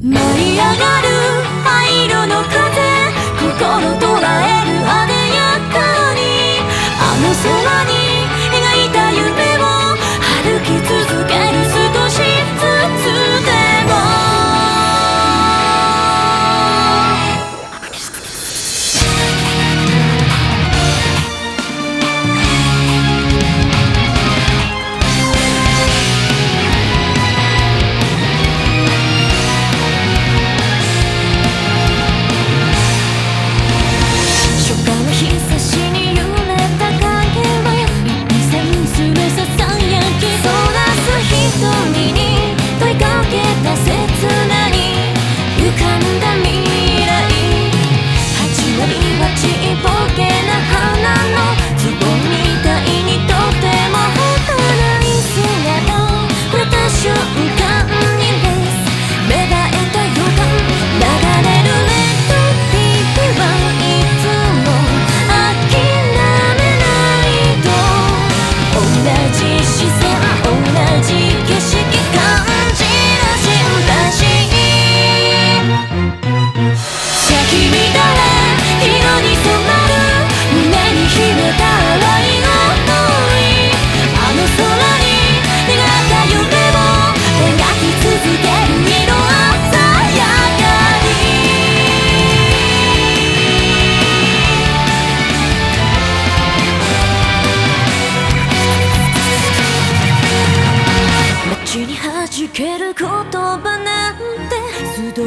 舞い上がる灰色の風心捉える艶やかにあの空に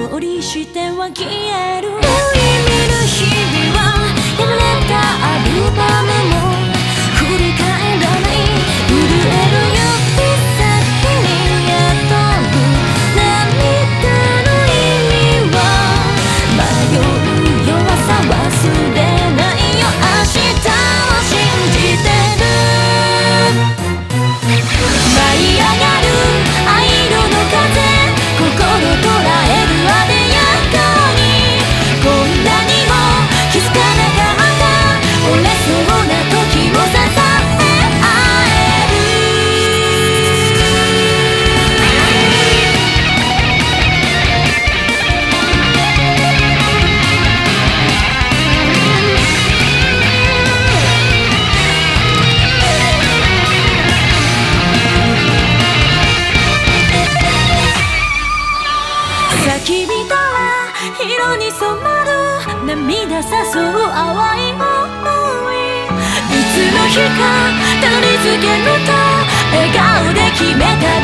通りしては消える。無意味な日々はやれたアルバムも色に染まる涙誘う淡い想い。いつの日か取り付けると笑顔で決めた。